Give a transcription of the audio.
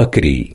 بكري.